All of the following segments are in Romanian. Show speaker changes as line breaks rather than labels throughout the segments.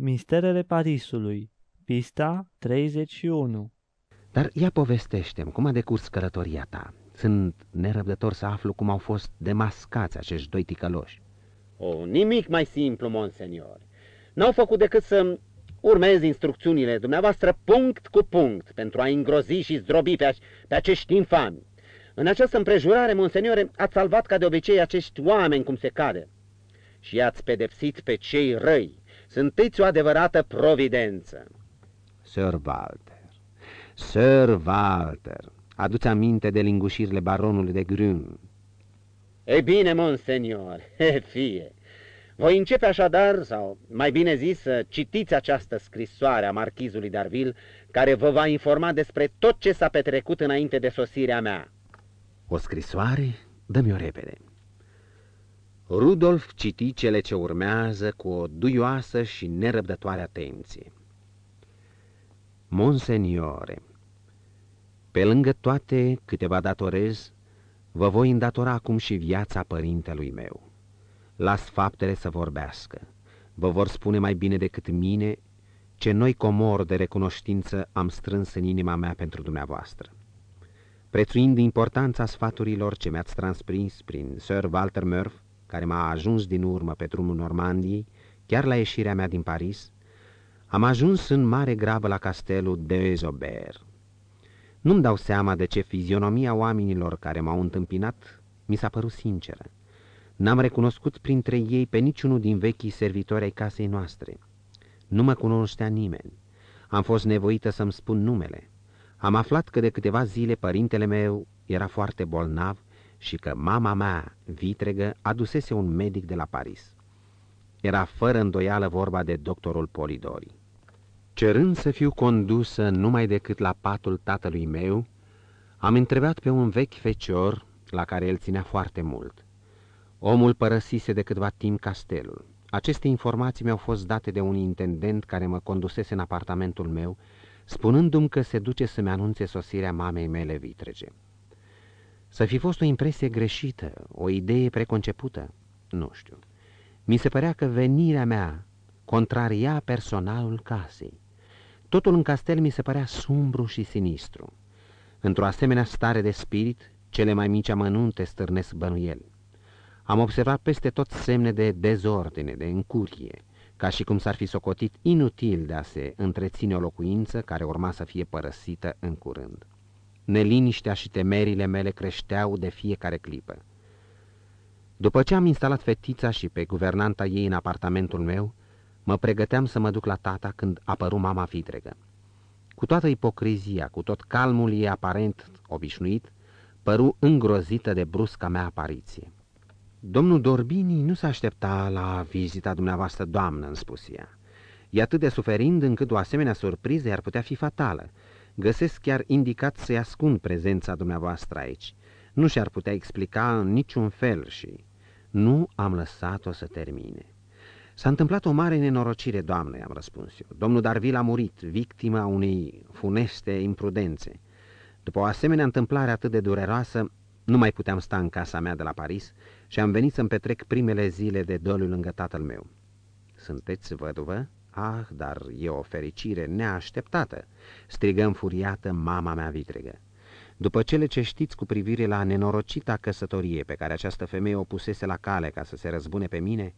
Misterele Parisului, pista 31
Dar ia povestește-mi, cum a decurs călătoria ta? Sunt nerăbdător să aflu cum au fost demascați acești doi ticăloși.
O, nimic mai simplu, monsenior. N-au făcut decât să urmez instrucțiunile dumneavoastră punct cu punct pentru a îngrozi și zdrobi pe, pe acești infami. În această împrejurare, monseniore, ați salvat ca de obicei acești oameni cum se cade și i-ați pedepsit pe cei răi. Sunteți o adevărată providență.
Sir Walter, Sir Walter, aduți aminte de lingușirile baronului de Grun.
Ei bine, monsenior, fie. Voi începe așadar, sau mai bine zis, să citiți această scrisoare a marchizului Darville, care vă va informa despre tot ce s-a petrecut înainte de sosirea mea.
O scrisoare? Dă-mi-o repede. Rudolf citi cele ce urmează cu o duioasă și nerăbdătoare atenție. Monseniore, pe lângă toate câteva datorez, vă voi îndatora acum și viața părintelui meu. Las faptele să vorbească. Vă vor spune mai bine decât mine ce noi comor de recunoștință am strâns în inima mea pentru dumneavoastră. Prețuind importanța sfaturilor ce mi-ați transprins prin Sir Walter Murph, care m-a ajuns din urmă pe drumul Normandiei, chiar la ieșirea mea din Paris, am ajuns în mare grabă la castelul de Ezobert. Nu-mi dau seama de ce fizionomia oamenilor care m-au întâmpinat mi s-a părut sinceră. N-am recunoscut printre ei pe niciunul din vechii servitori ai casei noastre. Nu mă cunoștea nimeni. Am fost nevoită să-mi spun numele. Am aflat că de câteva zile părintele meu era foarte bolnav și că mama mea, vitregă, adusese un medic de la Paris. Era fără îndoială vorba de doctorul Polidori. Cerând să fiu condusă numai decât la patul tatălui meu, am întrebat pe un vechi fecior la care el ținea foarte mult. Omul părăsise de câtva timp castelul. Aceste informații mi-au fost date de un intendent care mă condusese în apartamentul meu, spunându-mi că se duce să-mi anunțe sosirea mamei mele vitrege. Să fi fost o impresie greșită, o idee preconcepută? Nu știu. Mi se părea că venirea mea contraria personalul casei. Totul în castel mi se părea sumbru și sinistru. Într-o asemenea stare de spirit, cele mai mici amănunte stârnesc bănuieli. Am observat peste tot semne de dezordine, de încurie, ca și cum s-ar fi socotit inutil de a se întreține o locuință care urma să fie părăsită în curând. Neliniștea și temerile mele creșteau de fiecare clipă. După ce am instalat fetița și pe guvernanta ei în apartamentul meu, mă pregăteam să mă duc la tata când apăru mama vitregă. Cu toată ipocrizia, cu tot calmul ei aparent obișnuit, păru îngrozită de brusca mea apariție. Domnul Dorbini nu s-a aștepta la vizita dumneavoastră, doamnă, îmi spus ea. E atât de suferind încât o asemenea surpriză ar putea fi fatală. Găsesc chiar indicat să-i ascund prezența dumneavoastră aici. Nu și-ar putea explica în niciun fel și nu am lăsat-o să termine. S-a întâmplat o mare nenorocire, doamnă, i-am răspuns eu. Domnul Darvil a murit, victima unei funeste imprudențe. După o asemenea întâmplare atât de dureroasă, nu mai puteam sta în casa mea de la Paris și am venit să-mi petrec primele zile de doliu lângă tatăl meu. Sunteți văduvă? Ah, dar e o fericire neașteptată, strigăm furiată mama mea vitregă. După cele ce știți cu privire la nenorocita căsătorie pe care această femeie o pusese la cale ca să se răzbune pe mine,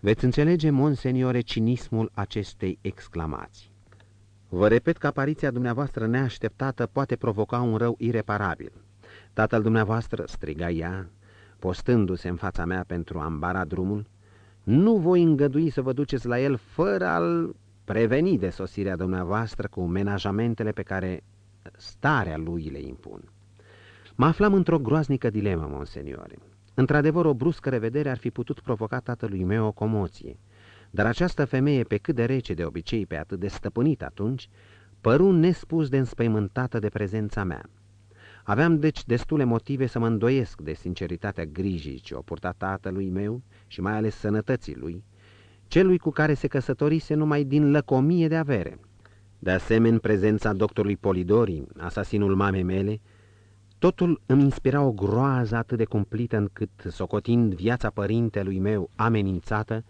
veți înțelege, monseniore, cinismul acestei exclamații. Vă repet că apariția dumneavoastră neașteptată poate provoca un rău ireparabil. Tatăl dumneavoastră, striga ea, postându-se în fața mea pentru a îmbara drumul, nu voi îngădui să vă duceți la el fără a-l preveni de sosirea dumneavoastră cu menajamentele pe care starea lui le impun. Mă aflam într-o groaznică dilemă, monseniore. Într-adevăr, o bruscă revedere ar fi putut provoca tatălui meu o comoție, dar această femeie, pe cât de rece de obicei, pe atât de stăpânit atunci, păru nespus de înspăimântată de prezența mea. Aveam deci destule motive să mă îndoiesc de sinceritatea grijii ce o purta tatălui meu și mai ales sănătății lui, celui cu care se căsătorise numai din lăcomie de avere. De asemenea, prezența doctorului Polidori, asasinul mamei mele, totul îmi inspira o groază atât de cumplită încât, socotind viața părintelui meu amenințată,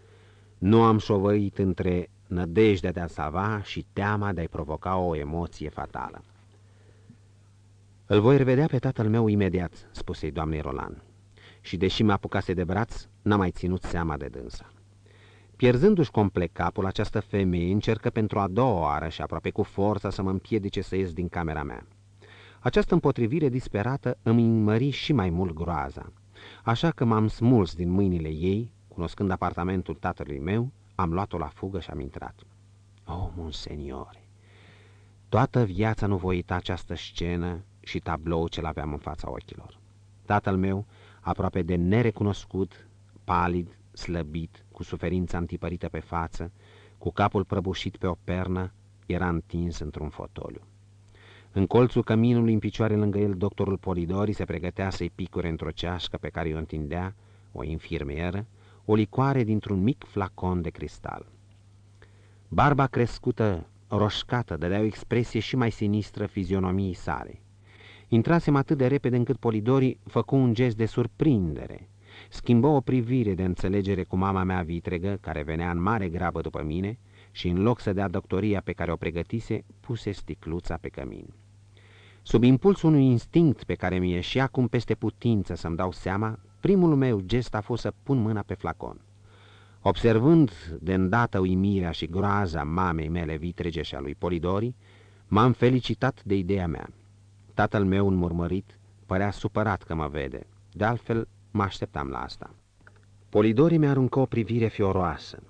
nu am șovăit între nădejdea de a salva și teama de a-i provoca o emoție fatală. Îl voi revedea pe tatăl meu imediat, spuse-i doamnei Roland, și deși mă apucase de braț, n-am mai ținut seama de dânsa. Pierzându-și complet capul, această femeie încercă pentru a doua oară și aproape cu forța să mă împiedice să ies din camera mea. Această împotrivire disperată îmi mări și mai mult groaza, așa că m-am smuls din mâinile ei, cunoscând apartamentul tatălui meu, am luat-o la fugă și am intrat. Oh, monseniore! Toată viața nu voi uita această scenă și tablou ce-l aveam în fața ochilor. Tatăl meu, aproape de nerecunoscut, palid, slăbit, cu suferința întipărită pe față, cu capul prăbușit pe o pernă, era întins într-un fotoliu. În colțul căminului, în picioare lângă el, doctorul Polidori se pregătea să-i picure într-o ceașcă pe care o întindea, o infirmieră, o licoare dintr-un mic flacon de cristal. Barba crescută, roșcată, dădea o expresie și mai sinistră fizionomiei sale. Intrasem atât de repede încât Polidori făcu un gest de surprindere. Schimbă o privire de înțelegere cu mama mea vitregă, care venea în mare grabă după mine, și în loc să dea doctoria pe care o pregătise, puse sticluța pe cămin. Sub impulsul unui instinct pe care mi-e și acum peste putință să-mi dau seama, primul meu gest a fost să pun mâna pe flacon. Observând de îndată uimirea și groaza mamei mele vitrege și a lui Polidori, m-am felicitat de ideea mea. Tatăl meu înmurmărit părea supărat că mă vede, de altfel mă așteptam la asta. Polidori mi aruncă o privire fioroasă,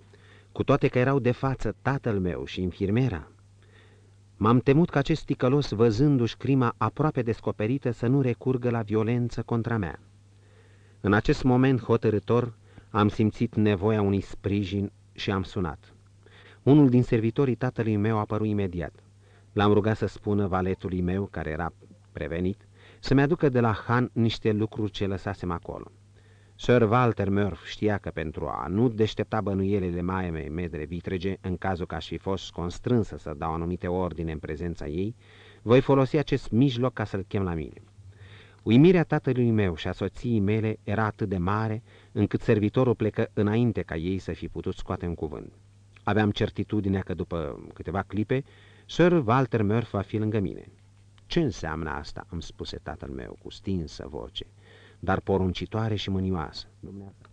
cu toate că erau de față tatăl meu și infirmera. M-am temut că acest ticălos, văzându-și crima aproape descoperită, să nu recurgă la violență contra mea. În acest moment hotărător am simțit nevoia unui sprijin și am sunat. Unul din servitorii tatălui meu a apărut imediat. L-am rugat să spună valetului meu, care era prevenit, să-mi aducă de la Han niște lucruri ce lăsasem acolo. Sir Walter Murph știa că pentru a nu deștepta bănuielile maiei medre vitrege, în cazul că aș fi fost constrânsă să dau anumite ordine în prezența ei, voi folosi acest mijloc ca să-l chem la mine. Uimirea tatălui meu și a soției mele era atât de mare, încât servitorul plecă înainte ca ei să fi putut scoate un cuvânt. Aveam certitudinea că după câteva clipe, Sir Walter Murph va fi lângă mine. Ce înseamnă asta?" îmi spuse tatăl meu cu stinsă voce, dar poruncitoare și mânioasă. Dumneata.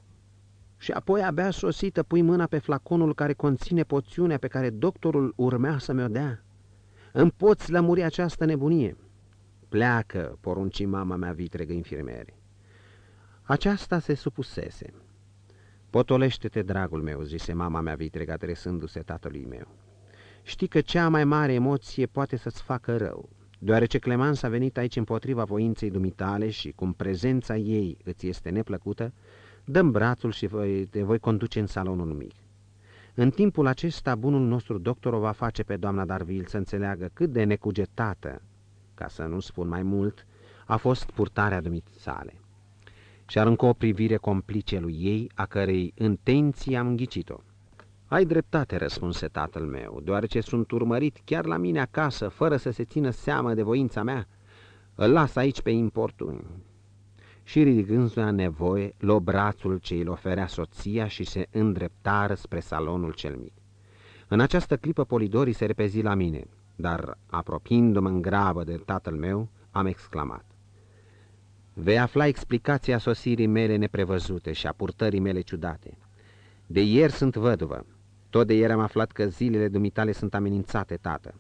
Și apoi abia sosită pui mâna pe flaconul care conține poțiunea pe care doctorul urmea să mi-o dea. Îmi poți lămuri această nebunie. Pleacă, porunci mama mea vitregă infirmere. Aceasta se supusese. Potolește-te, dragul meu, zise mama mea vitregă adresându-se tatălui meu. Știi că cea mai mare emoție poate să-ți facă rău. Deoarece Clemans a venit aici împotriva voinței dumitale și cum prezența ei îți este neplăcută, dăm brațul și voi, te voi conduce în salonul mic. În timpul acesta, bunul nostru doctor o va face pe doamna Darville să înțeleagă cât de necugetată, ca să nu spun mai mult, a fost purtarea sale. Și aruncă o privire complice lui ei, a cărei intenții am înghițit-o. Ai dreptate, răspunse tatăl meu, deoarece sunt urmărit chiar la mine acasă, fără să se țină seamă de voința mea. Îl las aici pe importuni. Și ridicându-se la nevoie, luă brațul ce îl oferea soția și se îndreptară spre salonul cel mic. În această clipă Polidorii se repezi la mine, dar, apropiindu-mă în grabă de tatăl meu, am exclamat. Vei afla explicația sosirii mele neprevăzute și a purtării mele ciudate. De ieri sunt văduvă, tot de ieri am aflat că zilele dumitale sunt amenințate, tată.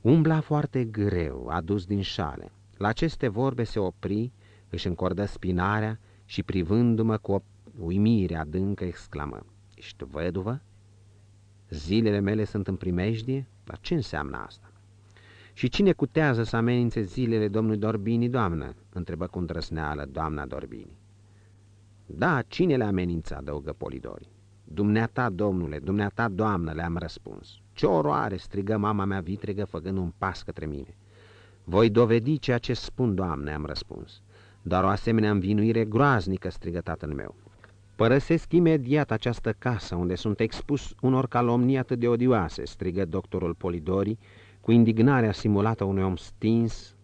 Umbla foarte greu, adus din șale. La aceste vorbe se opri, își încordă spinarea și privându-mă cu o uimire adâncă exclamă. Ești văduvă? Zilele mele sunt în primejdie? Dar ce înseamnă asta? Și cine cutează să amenințe zilele domnului Dorbini, doamnă? întrebă cu îndrăsneală doamna Dorbini. Da, cine le amenință, adăugă Polidori. Dumneata, domnule, dumneata, doamnă, le-am răspuns. Ce oroare, strigă mama mea vitregă, făcând un pas către mine. Voi dovedi ceea ce spun, doamne, am răspuns. Dar o asemenea învinuire groaznică, strigă tatăl meu. Părăsesc imediat această casă, unde sunt expus unor calomnii atât de odioase, strigă doctorul Polidori, cu indignarea simulată unui om stins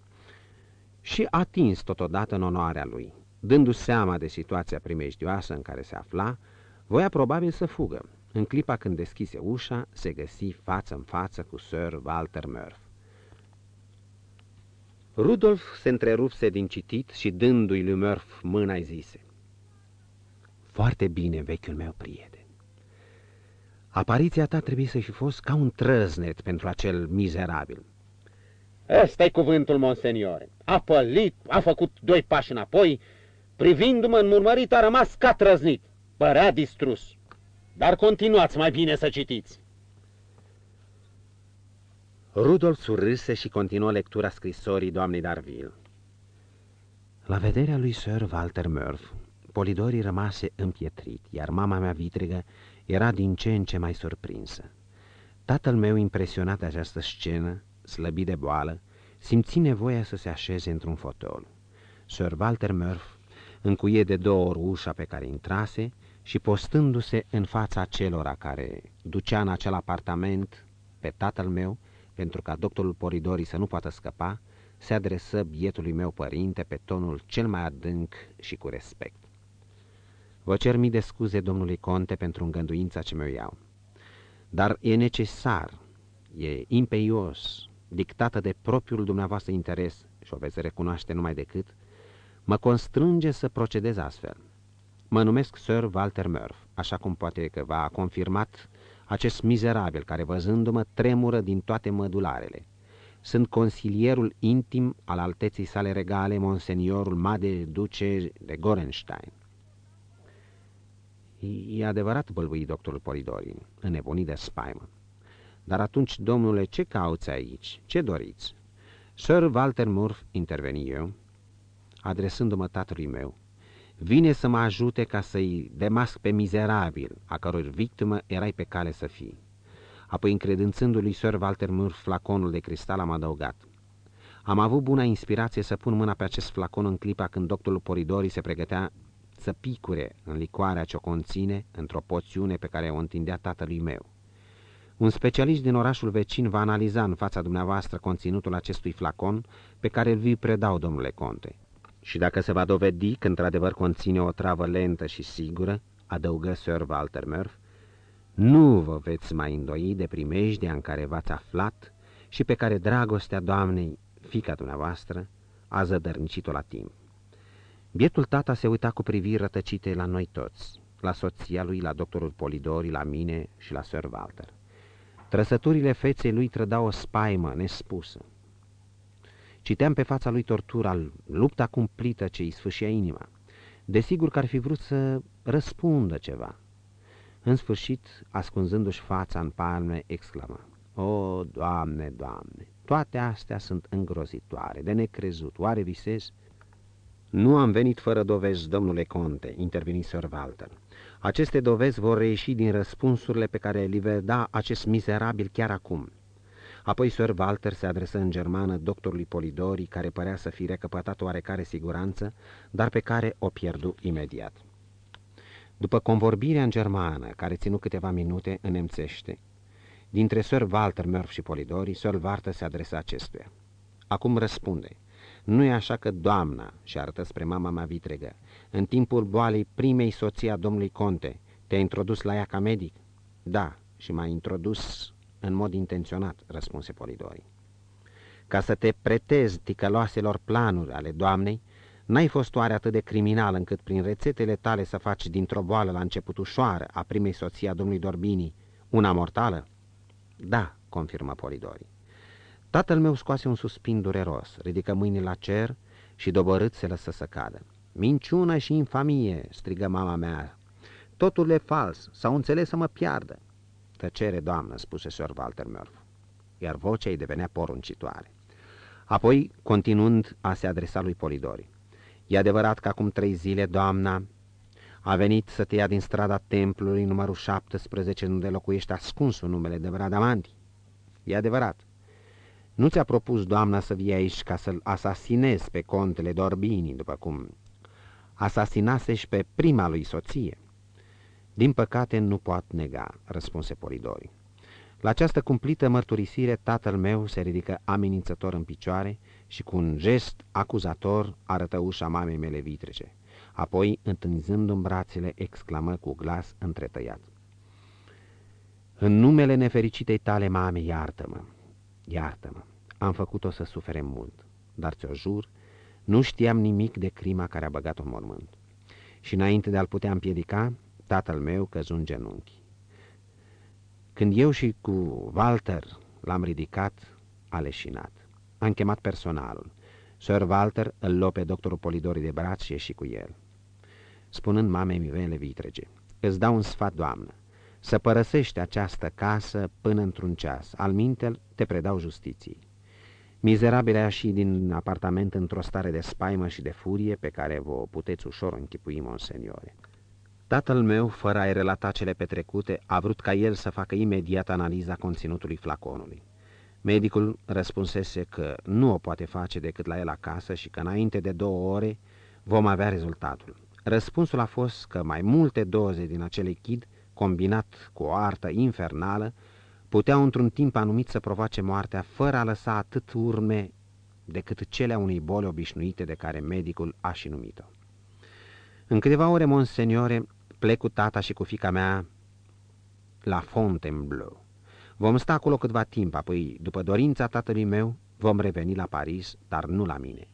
și atins totodată în onoarea lui. Dându seama de situația primejdioasă în care se afla, voia probabil să fugă. În clipa când deschise ușa, se găsi față în față cu Sir Walter Murph. Rudolf se întrerupse din citit și dându-i lui Murph mâna zise Foarte bine, vechiul meu prieten. Apariția ta trebuie să fi fost ca un trăznet pentru acel mizerabil.
ăsta e cuvântul, monseniore. A pălit, a făcut doi pași înapoi, privindu-mă în murmărit, a rămas ca trăznit. Părea distrus. Dar continuați mai bine să citiți.
Rudolf surâse și continuă lectura scrisorii doamnei Darville. La vederea lui Sir Walter Murph, Polidorii rămase împietrit, iar mama mea vitregă era din ce în ce mai surprinsă. Tatăl meu, impresionat de această scenă, slăbit de boală, simți nevoia să se așeze într-un fotol. Sir Walter Murph încuie de două ori ușa pe care intrase și postându-se în fața celora care ducea în acel apartament pe tatăl meu, pentru ca doctorul Poridori să nu poată scăpa, se adresă bietului meu părinte pe tonul cel mai adânc și cu respect. Vă cer mii de scuze, domnului conte, pentru îngăduința ce mi-o iau. Dar e necesar, e impeios, dictată de propriul dumneavoastră interes, și o veți recunoaște numai decât, mă constrânge să procedez astfel. Mă numesc Sir Walter Murph, așa cum poate că v-a confirmat acest mizerabil care, văzându-mă, tremură din toate mădularele. Sunt consilierul intim al alteții sale regale, monseniorul Made Duce de Gorenstein. E adevărat, bălbui doctorul Polidori, înnebunit de spaimă. Dar atunci, domnule, ce cauți aici? Ce doriți? Sir Walter Murph, interveni eu, adresându-mă tatălui meu, vine să mă ajute ca să-i demasc pe mizerabil, a căror victimă erai pe cale să fii. Apoi, încredințându-lui Sir Walter Murph flaconul de cristal, am adăugat. Am avut buna inspirație să pun mâna pe acest flacon în clipa când doctorul Poridori se pregătea să picure în licoarea ce o conține într-o poțiune pe care o întindea tatălui meu. Un specialist din orașul vecin va analiza în fața dumneavoastră conținutul acestui flacon pe care îl vi predau, domnule conte. Și dacă se va dovedi că într-adevăr conține o travă lentă și sigură, adăugă Sir Walter Murph, nu vă veți mai îndoi de primejdea în care v-ați aflat și pe care dragostea Doamnei, fica dumneavoastră, a zădărnicit-o la timp. Bietul tata se uita cu priviri rătăcite la noi toți, la soția lui, la doctorul Polidori, la mine și la Sir Walter. Trăsăturile feței lui trădau o spaimă nespusă. Citeam pe fața lui tortura, lupta cumplită ce îi sfâșia inima. Desigur că ar fi vrut să răspundă ceva. În sfârșit, ascunzându-și fața în palme, exclamă, O, Doamne, Doamne, toate astea sunt îngrozitoare, de necrezut, oare visez?" Nu am venit fără dovezi, domnule conte, interveni Sir Walter. Aceste dovezi vor reieși din răspunsurile pe care le va da acest mizerabil chiar acum. Apoi Sir Walter se adresă în germană doctorului Polidori, care părea să fi recăpătat oarecare siguranță, dar pe care o pierdu imediat. După convorbirea în germană, care ținu câteva minute, nemțește, dintre Sir Walter Murph și Polidori, Sir Walter se adresă acestuia. Acum răspunde. Nu e așa că doamna, și arătă spre mama mea vitregă, în timpul boalei primei soții a domnului Conte, te-a introdus la ea ca medic? Da, și m-a introdus în mod intenționat, răspunse Polidori. Ca să te pretezi ticăloaselor planuri ale doamnei, n-ai fost oare atât de criminal încât prin rețetele tale să faci dintr-o boală la început ușoară a primei soții a domnului Dorbini una mortală? Da, confirmă Polidori. Tatăl meu scoase un suspin dureros, ridică mâinile la cer și dobărât se lăsă să cadă. Minciună și infamie, strigă mama mea. Totul e fals, s-au înțeles să mă piardă. Tăcere, doamnă, spuse Sir Walter Murphy, iar vocea îi devenea poruncitoare. Apoi, continuând, a se adresa lui Polidori. E adevărat că acum trei zile, doamna, a venit să te ia din strada templului numărul 17, unde locuiește ascunsul numele de Bradamanti. E adevărat. Nu ți-a propus doamna să vii aici ca să-l asasinezi pe contele Dorbini, după cum asasinase și pe prima lui soție? Din păcate nu pot nega, răspunse Polidori. La această cumplită mărturisire, tatăl meu se ridică amenințător în picioare și cu un gest acuzator arătă ușa mamei mele vitrece. Apoi, întâlnizându-mi brațele, exclamă cu glas întretăiat. În numele nefericitei tale, mame, iartă-mă, iartă-mă. Am făcut-o să sufere mult, dar ți-o jur, nu știam nimic de crima care a băgat-o în mormânt. Și înainte de a-l putea împiedica, tatăl meu căzu în genunchi. Când eu și cu Walter l-am ridicat, a leșinat. Am chemat personalul. Sir Walter îl luă pe doctorul Polidori de braț și ieși cu el. Spunând mamei mele vitrege, îți dau un sfat, doamnă, să părăsești această casă până într-un ceas, al mintel te predau justiției. Mizerabil a și din apartament într-o stare de spaimă și de furie pe care vă puteți ușor închipui, monseniore. Tatăl meu, fără a-i relata cele petrecute, a vrut ca el să facă imediat analiza conținutului flaconului. Medicul răspunsese că nu o poate face decât la el acasă și că înainte de două ore vom avea rezultatul. Răspunsul a fost că mai multe doze din acel echid, combinat cu o artă infernală, puteau într-un timp anumit să provoace moartea fără a lăsa atât urme decât cele a unei boli obișnuite de care medicul a și numit-o. În câteva ore, monseniore, plec cu tata și cu fica mea la Fontainebleau. Vom sta acolo câtva timp, apoi, după dorința tatălui meu, vom reveni la Paris, dar nu la mine.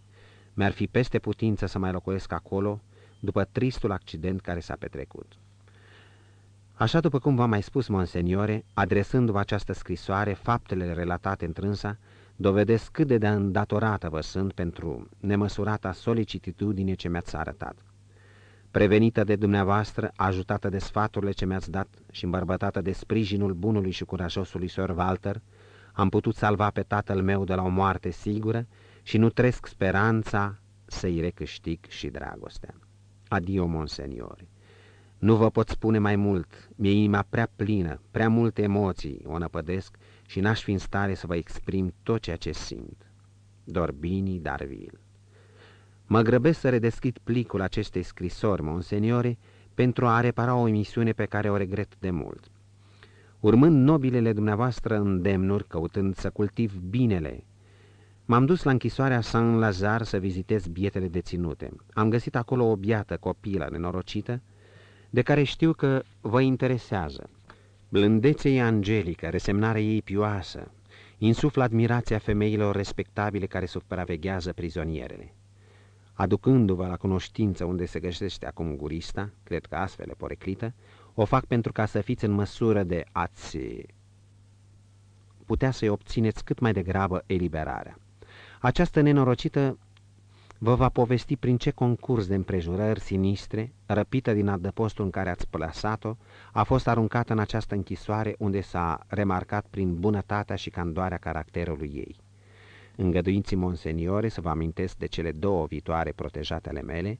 Mi-ar fi peste putință să mai locuiesc acolo, după tristul accident care s-a petrecut. Așa după cum v-am mai spus, monseniore, adresându-vă această scrisoare, faptele relatate întrânsa, dovedesc cât de îndatorată vă sunt pentru nemăsurata solicitudine ce mi-ați arătat. Prevenită de dumneavoastră, ajutată de sfaturile ce mi-ați dat și îmbărbătată de sprijinul bunului și curajosului Sir Walter, am putut salva pe tatăl meu de la o moarte sigură și nu tresc speranța să-i recâștig și dragostea. Adio, monseniori. Nu vă pot spune mai mult, mi-e inima prea plină, prea multe emoții o năpădesc și n-aș fi în stare să vă exprim tot ceea ce simt. Dorbini Darville Mă grăbesc să redeschid plicul acestei scrisori, monseniore, pentru a repara o emisiune pe care o regret de mult. Urmând nobilele dumneavoastră îndemnuri, căutând să cultiv binele, m-am dus la închisoarea Saint-Lazare să vizitez bietele deținute. Am găsit acolo o biată copilă nenorocită, de care știu că vă interesează. Blândețea ei angelică, resemnarea ei pioasă, insuflă admirația femeilor respectabile care supraveghează prizonierele. Aducându-vă la cunoștință unde se găsește acum gurista, cred că astfel e poreclită, o fac pentru ca să fiți în măsură de a-ți putea să-i obțineți cât mai degrabă eliberarea. Această nenorocită vă va povesti prin ce concurs de împrejurări sinistre, răpită din adăpostul în care ați plasat-o, a fost aruncată în această închisoare unde s-a remarcat prin bunătatea și candoarea caracterului ei. Îngăduinții monseniore să vă amintesc de cele două viitoare protejate ale mele,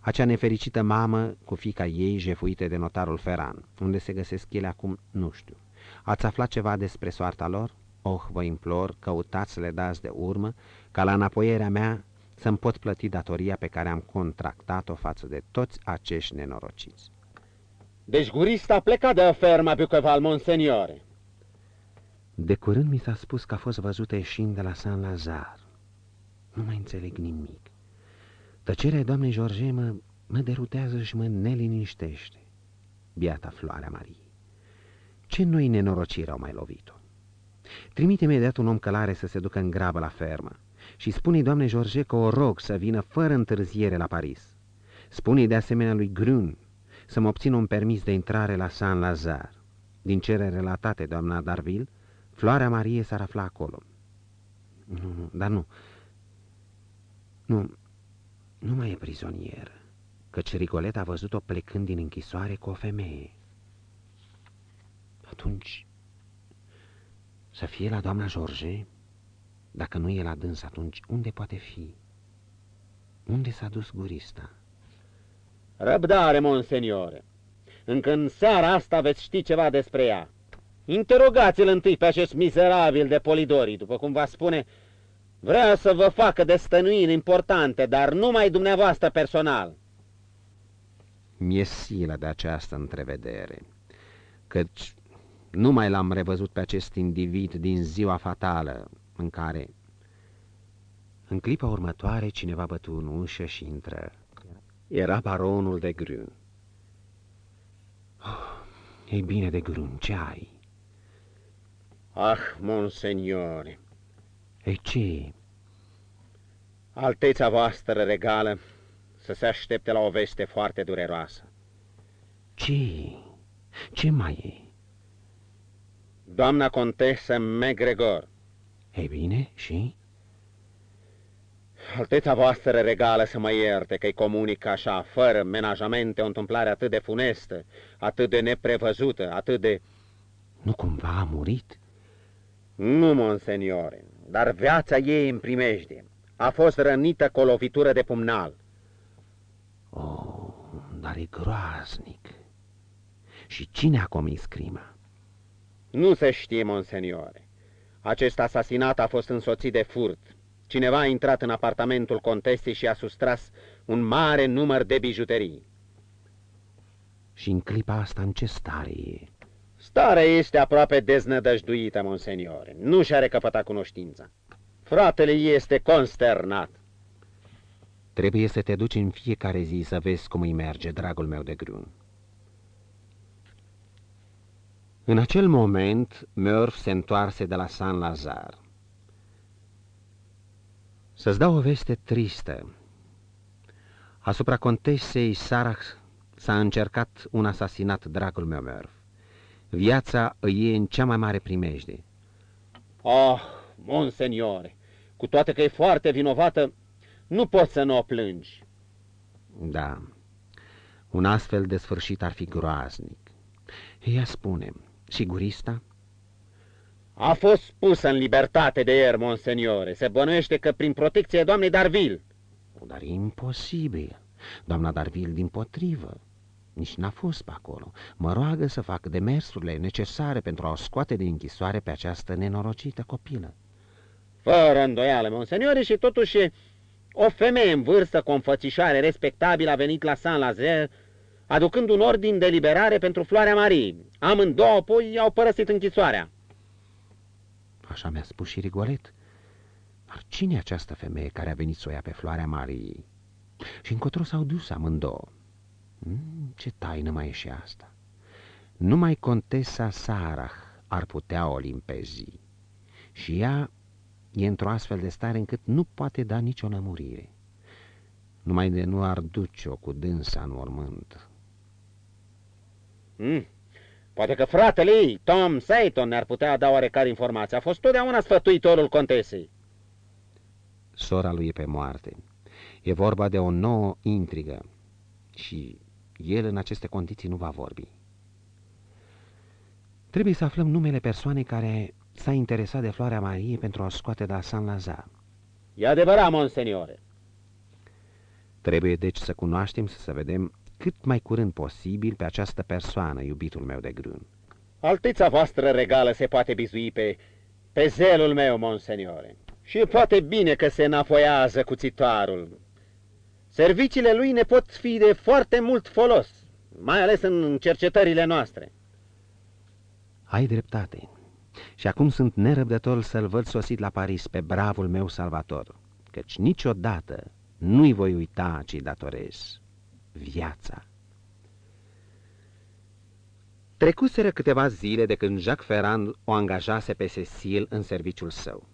acea nefericită mamă cu fica ei jefuite de notarul Ferran, unde se găsesc ele acum, nu știu. Ați aflat ceva despre soarta lor? Oh, vă implor, căutați să le dați de urmă, ca la înapoierea mea să-mi pot plăti datoria pe care am contractat-o față de toți acești nenorociți.
Deci gurista a plecat de ferma Buceval, monseniore.
De curând mi s-a spus că a fost văzută ieșind de la San Lazar. Nu mai înțeleg nimic. Tăcerea doamnei George mă, mă derutează și mă neliniștește. Biata Floarea Marie. Ce noi nenorociri au mai lovit-o? Trimite imediat un om călare să se ducă în grabă la fermă și spune-i doamne George că o rog să vină fără întârziere la Paris. Spune-i de asemenea lui Grun să mă obțină un permis de intrare la Saint-Lazare. Din cele relatate, doamna Darville, Floarea Marie s-ar afla acolo. Nu, nu, dar nu. Nu, nu mai e prizonieră, căci Rigolet a văzut-o plecând din închisoare cu o femeie. Atunci, să fie la doamna George? Dacă nu e la dâns, atunci unde poate fi? Unde s-a dus gurista?
Răbdare, monseniore. Încă în seara asta veți ști ceva despre ea. Interogați-l întâi pe acest mizerabil de Polidori, după cum va spune, vrea să vă facă destănuiri importante, dar numai dumneavoastră personal.
Mi-e silă de această întrevedere, căci nu mai l-am revăzut pe acest individ din ziua fatală în care, în clipa următoare, cineva bătu în ușă și intră. Era baronul de Grun. Oh, ei bine de Grun, ce ai?
Ah, monseniore!
Ei, ce?
Alteța voastră regală să se aștepte la o veste foarte dureroasă.
Ce? Ce mai e?
Doamna contesă McGregor.
Ei bine, și?
Alteța voastră regală să mă ierte că-i comunic așa, fără menajamente, o întâmplare atât de funestă, atât de neprevăzută, atât de...
Nu cumva a murit?
Nu, monseniore, dar viața ei în primejdie. A fost rănită cu o lovitură de pumnal.
Oh, dar e groaznic. Și cine a comis crima?
Nu se știe, monseniore. Acest asasinat a fost însoțit de furt. Cineva a intrat în apartamentul contestei și a sustras un mare număr de bijuterii.
Și în clipa asta în ce stare e?
Starea este aproape deznădăjduită, monseniore. Nu și-a recăpătat cunoștința. Fratele este consternat.
Trebuie să te duci în fiecare zi să vezi cum îi merge, dragul meu de grun. În acel moment, Murph se întoarse de la San Lazar. Să-ți dau o veste tristă. Asupra contesei Sarah s-a încercat un asasinat, dragul meu Murph. Viața îi e în cea mai mare primejde.
Oh, monseniore, cu toate că e foarte vinovată, nu poți să nu o plângi.
Da, un astfel de sfârșit ar fi groaznic. Ea spune, sigurista?
A fost pusă în libertate de ieri, monseniore. Se bănuiește că prin protecție doamnei Darville.
Dar e imposibil. Doamna Darville, din potrivă, nici n-a fost pe acolo. Mă roagă să fac demersurile necesare pentru a o scoate din închisoare pe această nenorocită copilă.
Fără îndoială, monseniore, și totuși o femeie în vârstă cu o înfățișare respectabilă a venit la Saint-Lazare aducând un ordin de liberare pentru Floarea Marie. Amândouă apoi i-au părăsit închisoarea.
Așa mi-a spus și Rigolet. Dar cine e această femeie care a venit să o ia pe Floarea Mariei? Și încotro s-au dus amândouă. Mm, ce taină mai e și asta? Numai contesa Sarah ar putea o limpezi. Și ea e într-o astfel de stare încât nu poate da nicio lămurire. Numai de nu ar duce-o cu dânsa în mormânt.
Mm. Poate că fratele ei, Tom Sayton, ne-ar putea da oarecare informație. A fost totdeauna sfătuitorul contesei.
Sora lui e pe moarte. E vorba de o nouă intrigă și el în aceste condiții nu va vorbi. Trebuie să aflăm numele persoanei care s-a interesat de Floarea Marie pentru a o scoate de la San Lazar.
E adevărat, monseniore.
Trebuie deci să cunoaștem, să, să vedem cât mai curând posibil pe această persoană, iubitul meu de grân.
Altița voastră regală se poate bizui pe, pe zelul meu, monseniore. Și poate bine că se înapoiază cuțitarul. Serviciile lui ne pot fi de foarte mult folos, mai ales în cercetările noastre.
Ai dreptate. Și acum sunt nerăbdător să-l văd sosit la Paris pe bravul meu salvator, căci niciodată nu-i voi uita ce-i datorez viața. Trecuseră câteva zile de când Jacques Ferrand o angajase pe Cecil în serviciul său.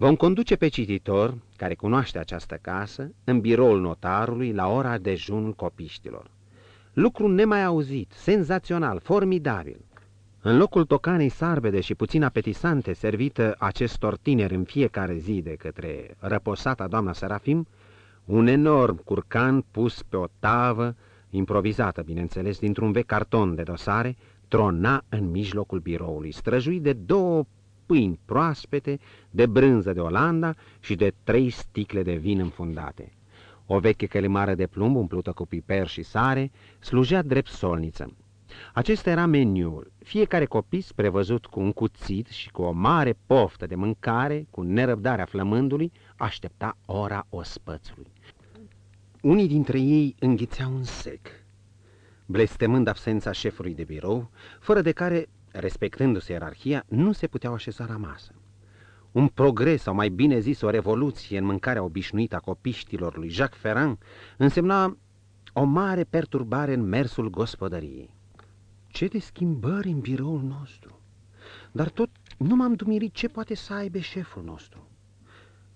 Vom conduce pe cititor, care cunoaște această casă, în biroul notarului la ora dejunul copiștilor. Lucru nemai auzit, senzațional, formidabil. În locul tocanei sarbede și puțin apetisante servită acestor tineri în fiecare zi de către răposata doamna Serafim, un enorm curcan pus pe o tavă, improvizată, bineînțeles, dintr-un vechi carton de dosare, trona în mijlocul biroului, străjuit de două pâini proaspete, de brânză de Olanda și de trei sticle de vin înfundate. O veche călimară de plumb umplută cu piper și sare slujea drept solniță. Acesta era meniul. Fiecare copis prevăzut cu un cuțit și cu o mare poftă de mâncare, cu nerăbdarea flămândului, aștepta ora ospățului. Unii dintre ei înghițeau un sec, blestemând absența șefului de birou, fără de care, respectându-se ierarhia, nu se puteau așeza la masă. Un progres, sau mai bine zis, o revoluție în mâncarea obișnuită a copiștilor lui Jacques Ferrand însemna o mare perturbare în mersul gospodăriei. Ce de schimbări în biroul nostru! Dar tot nu m-am dumirit ce poate să aibă șeful nostru.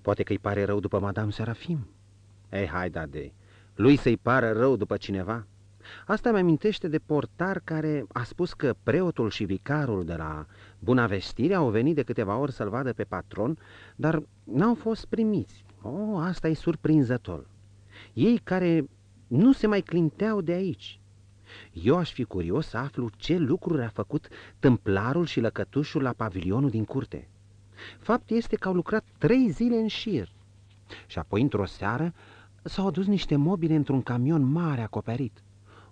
Poate că-i pare rău după Madame Serafim. Ei, hai, da, de lui să-i pară rău după cineva? Asta mi amintește de portar care a spus că preotul și vicarul de la Bunavestire au venit de câteva ori să-l vadă pe patron, dar n-au fost primiți. Oh, asta e surprinzător. Ei care nu se mai clinteau de aici. Eu aș fi curios să aflu ce lucruri a făcut tâmplarul și lăcătușul la pavilionul din curte. Fapt este că au lucrat trei zile în șir. Și apoi, într-o seară, s-au adus niște mobile într-un camion mare acoperit.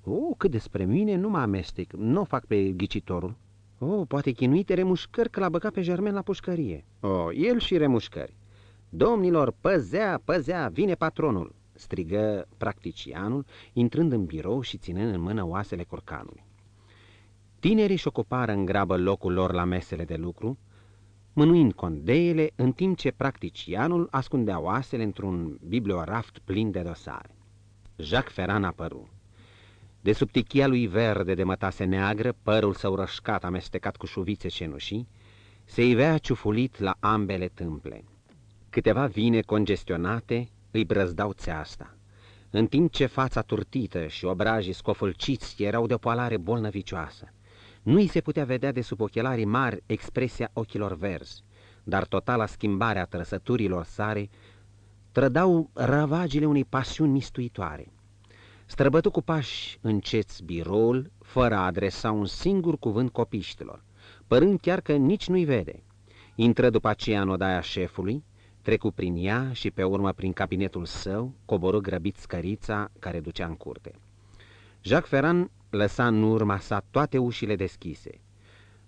Oh, cât despre mine, nu mă amestec, nu o fac pe ghicitorul. Oh, poate chinuite remușcări că l-a băgat pe Germen la pușcărie. Oh, el și remușcări. Domnilor, păzea, păzea, vine patronul, strigă practicianul, intrând în birou și ținând în mână oasele corcanului. Tinerii și ocupară în grabă locul lor la mesele de lucru, mânuind condeile, în timp ce practicianul ascundea oasele într-un biblioraft plin de dosare. Jacques Ferran apăru. De sub tichia lui verde de mătase neagră, părul său rășcat amestecat cu șuvițe cenușii, se ivea ciufulit la ambele tâmple. Câteva vine congestionate îi brăzdau țeasta, în timp ce fața turtită și obrajii scofâlciți erau de o poalare bolnăvicioasă. Nu îi se putea vedea de sub ochelarii mari expresia ochilor verzi, dar totala schimbare a trăsăturilor sare trădau ravagile unei pasiuni mistuitoare. Străbătu cu pași înceți biroul, fără a adresa un singur cuvânt copiștilor, părând chiar că nici nu-i vede. Intră după aceea în odaia șefului, trecu prin ea și pe urmă prin cabinetul său, coborâ grăbit scărița care ducea în curte. Jacques Ferrand lăsa în urma sa toate ușile deschise.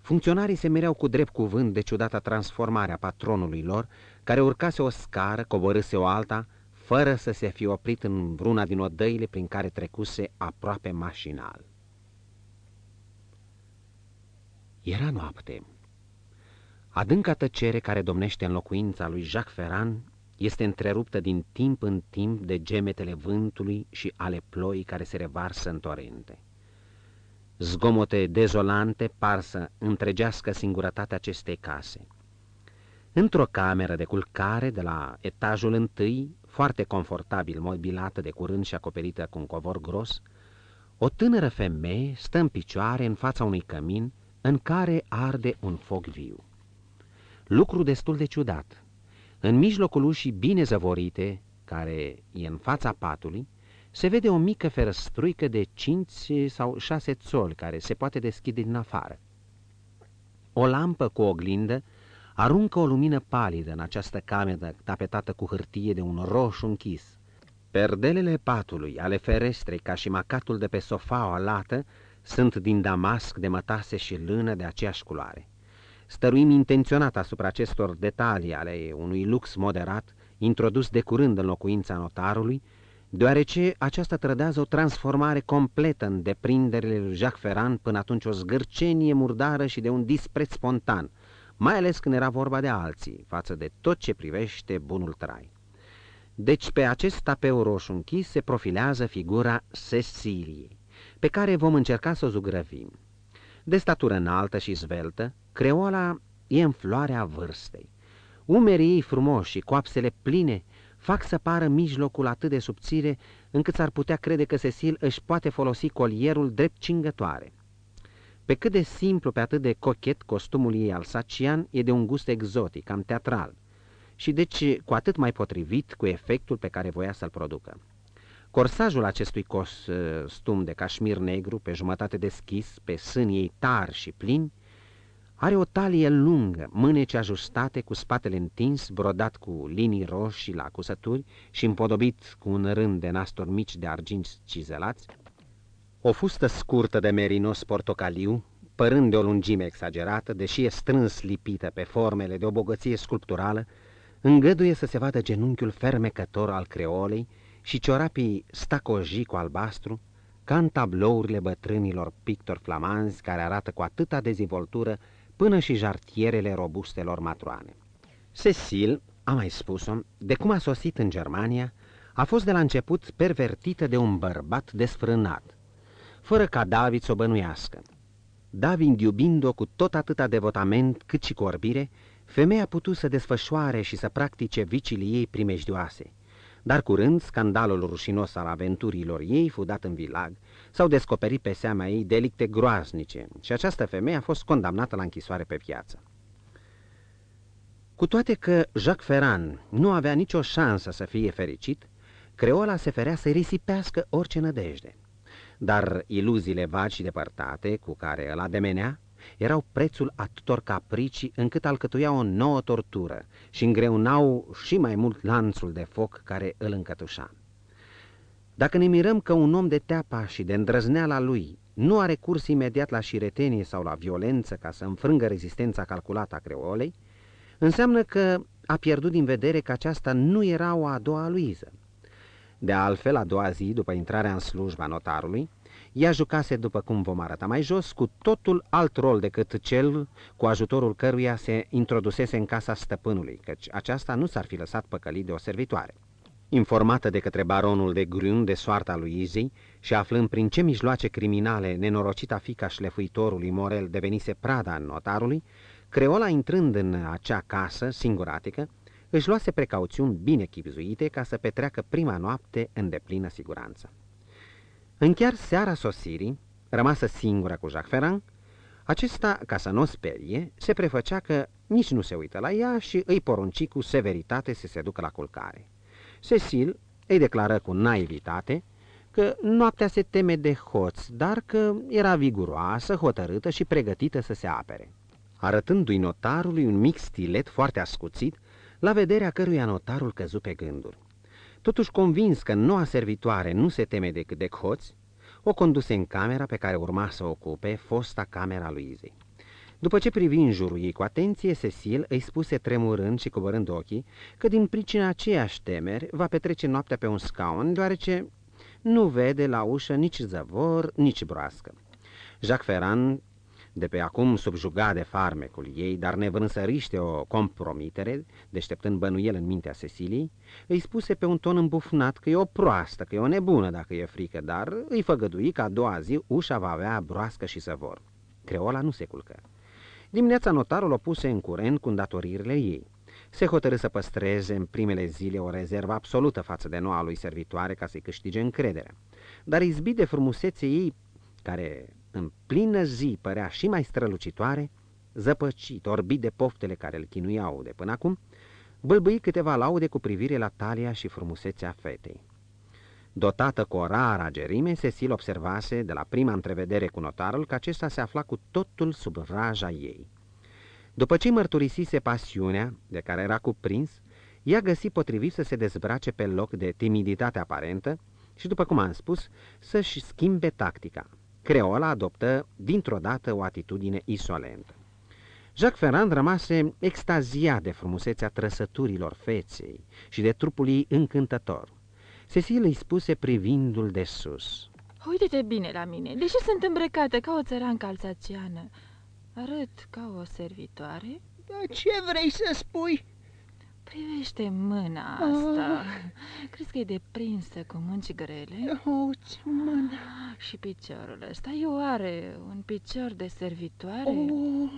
Funcționarii se mereau cu drept cuvânt de ciudata transformare a patronului lor, care urcase o scară, coborâse o alta, fără să se fi oprit în vruna din odăile prin care trecuse aproape mașinal. Era noapte. Adânca tăcere care domnește în locuința lui Jacques Ferrand este întreruptă din timp în timp de gemetele vântului și ale ploii care se revarsă în torente. Zgomote dezolante par să întregească singurătatea acestei case. Într-o cameră de culcare de la etajul întâi, foarte confortabil mobilată de curând și acoperită cu un covor gros, o tânără femeie stă în picioare în fața unui cămin în care arde un foc viu. Lucru destul de ciudat. În mijlocul ușii bine zăvorite, care e în fața patului, se vede o mică ferăstruică de 5 sau 6 țoli care se poate deschide din afară. O lampă cu oglindă aruncă o lumină palidă în această cameră tapetată cu hârtie de un roșu închis. Perdelele patului, ale ferestrei, ca și macatul de pe sofaua lată, sunt din damasc de mătase și lână de aceeași culoare. Stăruim intenționat asupra acestor detalii ale unui lux moderat, introdus de curând în locuința notarului, deoarece aceasta trădează o transformare completă în deprinderile lui Jacques Ferrand, până atunci o zgârcenie murdară și de un dispreț spontan, mai ales când era vorba de alții, față de tot ce privește bunul trai. Deci pe acest tapeu roșu închis se profilează figura Ceciliei, pe care vom încerca să o zugrăvim. De statură înaltă și zveltă, creola e în floarea vârstei. Umerii ei frumoși și coapsele pline fac să pară mijlocul atât de subțire încât s-ar putea crede că Cecil își poate folosi colierul drept cingătoare. Pe cât de simplu, pe atât de cochet, costumul ei alsacian e de un gust exotic, cam teatral, și deci cu atât mai potrivit cu efectul pe care voia să-l producă. Corsajul acestui costum de cașmir negru, pe jumătate deschis, pe sânii ei tari și plini, are o talie lungă, mâneci ajustate, cu spatele întins, brodat cu linii roșii la cusături și împodobit cu un rând de nasturi mici de arginți cizelați, o fustă scurtă de merinos portocaliu, părând de o lungime exagerată, deși e strâns lipită pe formele de o bogăție sculpturală, îngăduie să se vadă genunchiul fermecător al creolei și ciorapii stacojii cu albastru, ca în tablourile bătrânilor pictori flamanzi care arată cu atâta dezvoltură până și jartierele robustelor matroane. Cecil, a mai spus-o, de cum a sosit în Germania, a fost de la început pervertită de un bărbat desfrânat, fără ca David să o bănuiască. David iubind-o cu tot atâta devotament cât și cu orbire, femeia putut să desfășoare și să practice viciile ei primejdioase. Dar curând, scandalul rușinos al aventurilor ei fu dat în vilag, s-au descoperit pe seama ei delicte groaznice și această femeie a fost condamnată la închisoare pe viață. Cu toate că Jacques Ferrand nu avea nicio șansă să fie fericit, Creola se ferea să risipească orice nădejde. Dar iluziile vagi și depărtate cu care îl ademenea erau prețul atâtor capricii încât alcătuia o nouă tortură și îngreunau și mai mult lanțul de foc care îl încătușa. Dacă ne mirăm că un om de teapa și de îndrăzneala lui nu are curs imediat la șiretenie sau la violență ca să înfrângă rezistența calculată a creolei, înseamnă că a pierdut din vedere că aceasta nu era o a doua Luiză. De altfel, a doua zi, după intrarea în slujba notarului, ea jucase, după cum vom arăta mai jos, cu totul alt rol decât cel cu ajutorul căruia se introdusese în casa stăpânului, căci aceasta nu s-ar fi lăsat păcălit de o servitoare. Informată de către baronul de Grun de soarta lui Izei și aflând prin ce mijloace criminale nenorocita fica șlefuitorului Morel devenise prada în notarului, Creola, intrând în acea casă singuratică, își luase precauțiuni bine chipzuite ca să petreacă prima noapte în deplină siguranță. În chiar seara sosirii, rămasă singură cu Jacques Ferrand, acesta, ca să nu o sperie, se prefăcea că nici nu se uită la ea și îi porunci cu severitate să se ducă la culcare. Cecil îi declară cu naivitate că noaptea se teme de hoț, dar că era viguroasă, hotărâtă și pregătită să se apere. Arătându-i notarului un mic stilet foarte ascuțit, la vederea căruia notarul căzu pe gânduri. Totuși convins că noua servitoare nu se teme decât de hoți, o conduse în camera pe care urma să ocupe fosta camera lui Izei. După ce privi în jurul ei cu atenție, Cecil îi spuse tremurând și cobărând ochii că din pricina aceeași temeri va petrece noaptea pe un scaun, deoarece nu vede la ușă nici zăvor, nici broască. Jacques Ferrand de pe acum subjugat de farmecul ei, dar nevânsăriște o compromitere, deșteptând bănuiel în mintea Cecilii, îi spuse pe un ton îmbufnat că e o proastă, că e o nebună dacă e frică, dar îi făgădui că a doua zi ușa va avea broască și săvor. Creola nu se culcă. Dimineața notarul o puse în curent cu îndatoririle ei. Se hotărâ să păstreze în primele zile o rezervă absolută față de noua lui servitoare ca să-i câștige încrederea. Dar izbit de frumusețe ei, care în plină zi părea și mai strălucitoare, zăpăcit, orbit de poftele care îl chinuiau de până acum, bâlbâi câteva laude cu privire la talia și frumusețea fetei. Dotată cu o rară agerime, Cecil observase de la prima întrevedere cu notarul că acesta se afla cu totul sub raja ei. După ce mărturisise pasiunea de care era cuprins, ea găsi potrivit să se dezbrace pe loc de timiditate aparentă și, după cum am spus, să-și schimbe tactica. Creola adoptă dintr-o dată o atitudine isolentă. Jacques Ferrand rămase extaziat de frumusețea trăsăturilor feței și de trupul ei încântător. Cecil îi spuse privindul de sus.
Uite-te bine la mine, deși sunt îmbrăcată ca o țărancă alsațiană. Arăt ca o servitoare?
Da, ce vrei să spui?
Privește mâna asta. Oh. Crezi că e deprinsă cu munci grele?
Oh, ce mână!
Și piciorul ăsta, eu are un picior de servitoare?
Oh.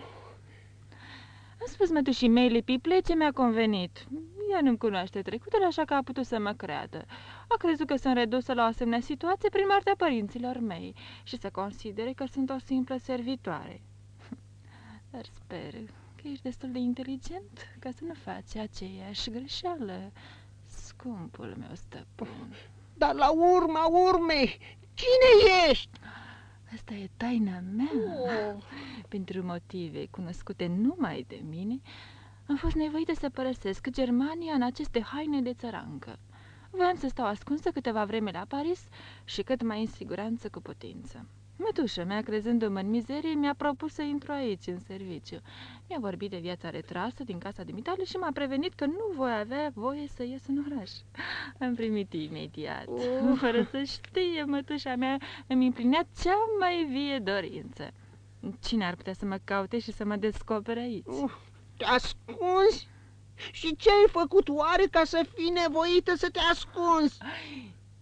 Am spus mătușii mei lipiple ce mi-a convenit. Ea nu-mi cunoaște trecutul, așa că a putut să mă creadă. A crezut că sunt redusă la o asemenea situație prin partea părinților mei și să considere că sunt o simplă servitoare. Dar sper ești destul de inteligent ca să nu faci aceeași greșeală, scumpul meu stăpân.
Dar la urma urmei, cine ești?
Asta e taina mea. Oh. Pentru motive cunoscute numai de mine, am fost nevoită să părăsesc Germania în aceste haine de țărancă. Voiam să stau ascunsă câteva vreme la Paris și cât mai în siguranță cu putință. Mătușa mea, crezându-mă în mizerie, mi-a propus să intru aici, în serviciu. Mi-a vorbit de viața retrasă din casa de mitale și m-a prevenit că nu voi avea voie să ies în oraș. Am primit imediat. Uh. Fără să știe, mătușa mea îmi împlinea cea mai vie dorință. Cine ar putea să mă caute și să mă descopere aici? Uh,
te ascunzi? Și ce ai făcut oare ca să fii nevoită să te ascunzi?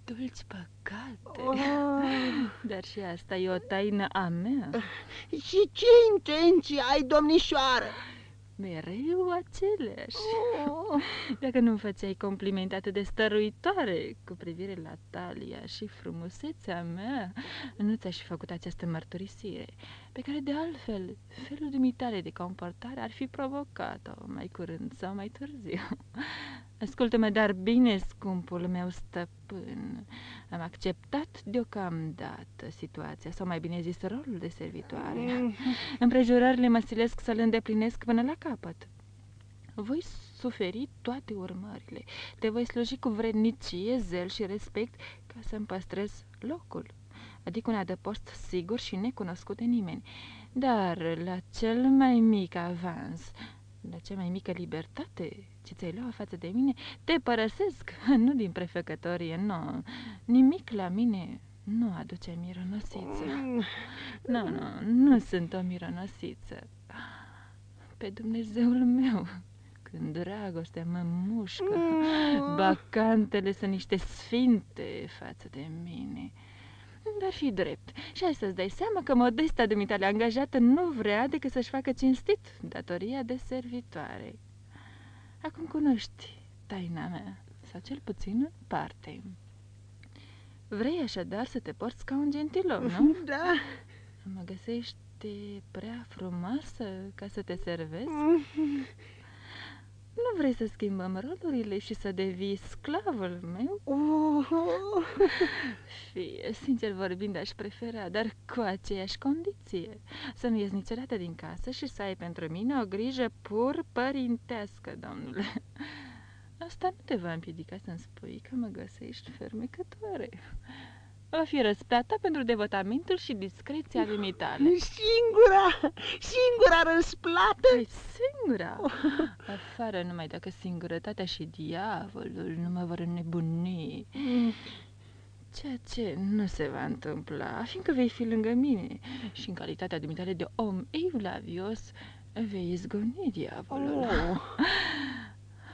Dulci păcate.
Oh.
Dar și asta e o taină a mea.
Și ce intenții ai, domnișoară?
Mereu aceleași.
Oh.
Dacă nu făceai complimente atât de stăruitoare cu privire la talia și frumusețea mea, nu ți-aș fi făcut această mărturisire, pe care de altfel felul dumitale de comportare ar fi provocat-o mai curând sau mai târziu. Ascultă-mă dar bine, scumpul meu stăpân. Am acceptat deocamdată situația, sau mai bine zis rolul de servitoare. Împrejurările mă silesc să-l îndeplinesc până la capăt. Voi suferi toate urmările. Te voi sluji cu vrednicie, zel și respect ca să-mi păstrez locul. Adică un adăpost sigur și necunoscut de nimeni. Dar la cel mai mic avans, la cea mai mică libertate ce ți-ai luat față de mine, te părăsesc, nu din prefăcătorie, nu. Nimic la mine nu aduce mironosiță. Nu, nu, nu sunt o mironosiță. Pe Dumnezeul meu, când dragostea mă mușcă, bacantele sunt niște sfinte față de mine. Dar fi drept. Și ai să-ți dai seama că modesta dumitale angajată nu vrea decât să-și facă cinstit datoria de servitoare. Acum cunoști taina mea, sau cel puțin în parte. Vrei așadar să te porți ca un gentilom, nu?
Da.
Mă găsești prea frumoasă ca să te servesc? Nu vrei să schimbăm rolurile și să devii sclavul meu?
Oh.
Fie, sincer vorbind, aș prefera, dar cu aceeași condiție. Să nu ies niciodată din casă și să ai pentru mine o grijă pur părintească, domnule. Asta nu te va împiedica să-mi spui că mă găsești fermecătoare. Va fi răsplata pentru devotamentul și discreția dumitale.
Singura, singura răsplată.
Păi singura? Afară numai dacă singurătatea și diavolul nu mă vor înnebuni. Ceea ce nu se va întâmpla, fiindcă vei fi lângă mine și în calitatea dumitale de om evlavios vei izgoni diavolul.
Oh.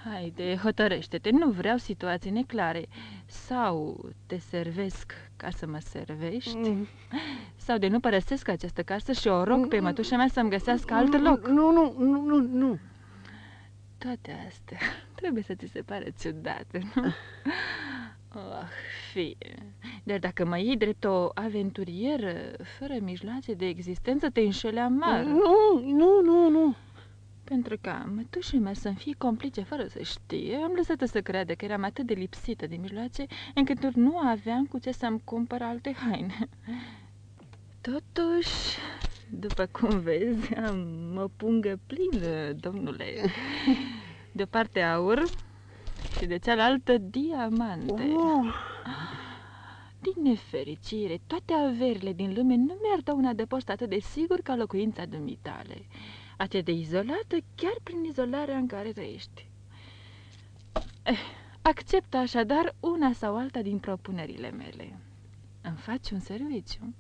Haide, hotărăște-te, nu vreau situații neclare. Sau te servesc ca să mă servești,
Mm.
sau de nu părăsesc această casă și o rog pe mătușa mea să-mi găsească alt loc.
Nu, nu, nu, nu, nu.
Toate astea trebuie să ți se pare ciudate, nu? Oh, fie. Dar dacă mă iei drept o aventurieră, fără mijloace de existență, te înșeli amar.
Nu, nu, nu, nu.
Pentru ca mătușa mea să-mi fie complice fără să știe, am lăsat-o să creadă că eram atât de lipsită de mijloace, încât nu aveam cu ce să-mi cumpăr alte haine. Totuși, după cum vezi, am o pungă plină, domnule. De o parte aur și de cealaltă diamante.
Oh.
Din nefericire, toate averile din lume nu mi-ar da un adăpost atât de sigur ca locuința dumitale, atât de izolată chiar prin izolarea în care trăiești. Eh, accept așadar una sau alta din propunerile mele. Îmi faci un serviciu.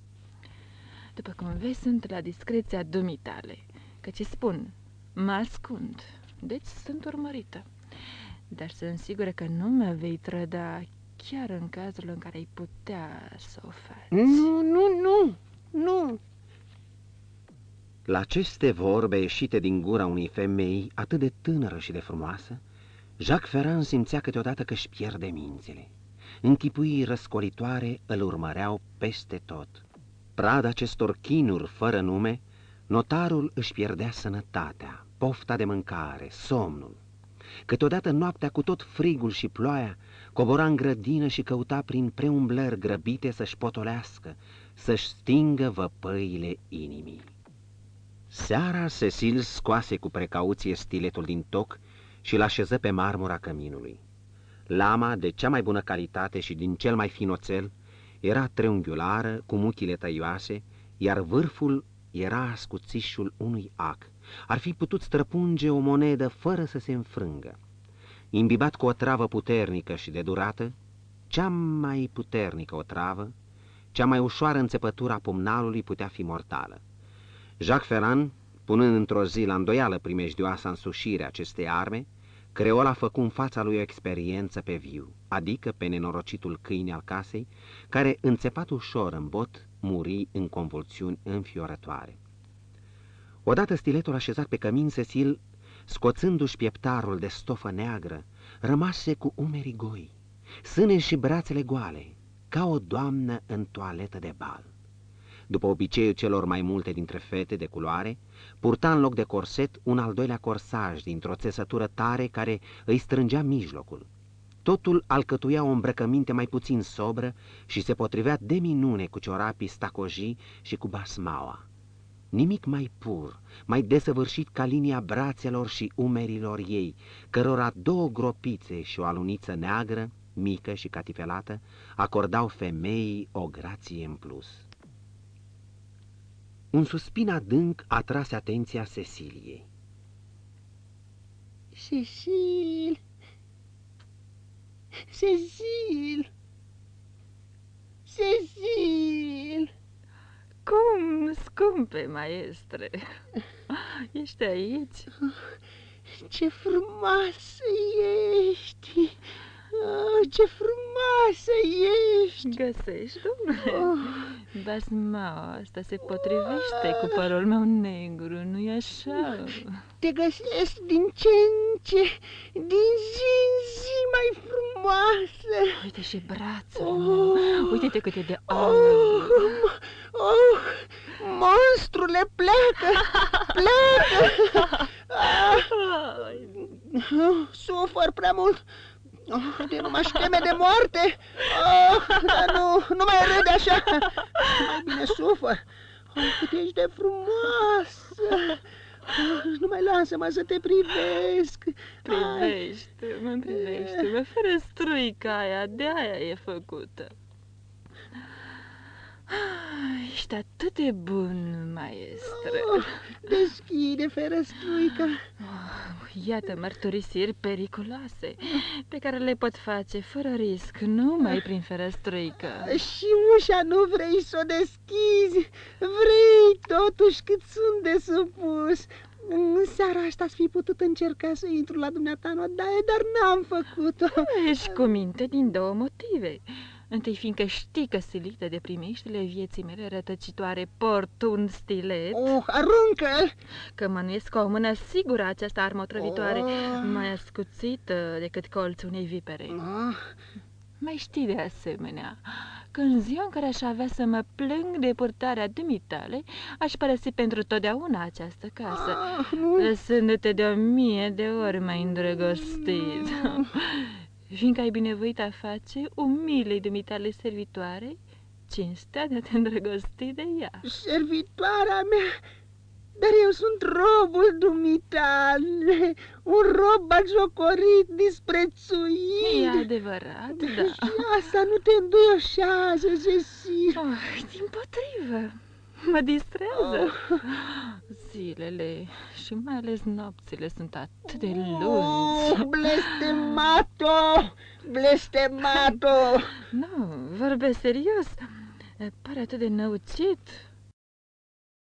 După cum vezi, sunt la discreția dumitale, căci spun, mă ascund, deci sunt urmărită. Dar sunt sigură că nu mă vei trăda chiar în cazul în care ai putea să o faci.
Nu, nu, nu, nu.
La aceste vorbe ieșite din gura unei femei atât de tânără și de frumoasă, Jacques Ferrand simțea câteodată că își pierde mințile. Închipuii răscolitoare îl urmăreau peste tot. Prada acestor chinuri fără nume, notarul își pierdea sănătatea, pofta de mâncare, somnul. Câteodată noaptea cu tot frigul și ploaia, cobora în grădină și căuta prin preumblări grăbite să-și potolească, să-și stingă văpăile inimii. Seara, Cecil scoase cu precauție stiletul din toc și l așeză pe marmura căminului. Lama, de cea mai bună calitate și din cel mai fin oțel, era triunghiulară, cu muchile tăioase, iar vârful era ascuțișul unui ac. Ar fi putut străpunge o monedă fără să se înfrângă. Imbibat cu o travă puternică și de durată, cea mai puternică o travă, cea mai ușoară înțepătură a pumnalului putea fi mortală. Jacques Ferrand, punând într-o zi la îndoială primejdioasa însușire acestei arme, Creola făcu în fața lui o experiență pe viu, adică pe nenorocitul câine al casei, care, înțepat ușor în bot, muri în convulsiuni înfiorătoare. Odată stiletul așezat pe cămin, Cecil, scoțându-și pieptarul de stofă neagră, rămase cu umerii goi, sâne și brațele goale, ca o doamnă în toaletă de bal. După obiceiul celor mai multe dintre fete de culoare, purta în loc de corset un al doilea corsaj dintr-o țesătură tare care îi strângea mijlocul. Totul alcătuia o îmbrăcăminte mai puțin sobră și se potrivea de minune cu ciorapii stacojii și cu basmaua. Nimic mai pur, mai desăvârșit ca linia brațelor și umerilor ei, cărora două gropițe și o aluniță neagră, mică și catifelată, acordau femeii o grație în plus. Un suspin adânc atrase atenția Ceciliei.
Cecil! Cecil! Cecil!
Cum, scumpe maestre? Ești aici?
Ce frumoasă ești! Oh, ce frumoasă ești!
Găsești, domnule? Oh. Basma asta se potrivește oh. cu părul meu negru, nu-i așa?
Te găsesc din ce în ce, din zi în zi mai frumoasă!
Uite și brațul oh. meu, uite-te cât e de alb!
Oh, oh, monstrule, pleacă, pleacă! Ah. Oh, sufăr prea mult, Oh, de nu mă șteme de moarte. Oh, dar nu, nu mai râde așa. Mai bine sufăr. Oh, cât ești de frumoasă. Oh, nu mai lasă-mă să te privesc.
Privește-mă, privește-mă, fără struica aia, de aia e făcută. Ah, ești atât de bun, maestre. Oh,
deschide ferăstruica.
Oh, iată mărturisiri periculoase pe care le pot face fără risc, numai prin ferăstruică.
Și ușa nu vrei să o deschizi? Vrei totuși cât sunt de supus. În seara asta ați fi putut încerca să intru la dumneata în odaie, dar n-am făcut-o.
Ești cu minte din două motive. Întâi fiindcă știi că silită de primiștile vieții mele rătăcitoare port un stilet
Oh, aruncă
Că mănuiesc cu o mână sigură această armă otrăvitoare oh. Mai ascuțită decât colțul unei vipere oh. Mai știi de asemenea că în ziua în care aș avea să mă plâng de purtarea dumitale, aș părăsi pentru totdeauna această casă, ah, lăsându-te de o mie de ori mai îndrăgostit. Mm. Fiindcă ai binevoit a face umilei dumitale servitoare cinstea de a te îndrăgosti de ea.
Servitoarea mea? Dar eu sunt robul dumitale, un rob bagiocorit, disprețuit.
E adevărat, da. Și
asta nu te înduioșează, Cecil.
Oh, din potrivă. Mă distrează. Oh. Zilele și mai ales nopțile sunt atât de lungi. Oh,
blestemato! Blestemato!
Nu, vorbesc serios. Pare atât de năucit.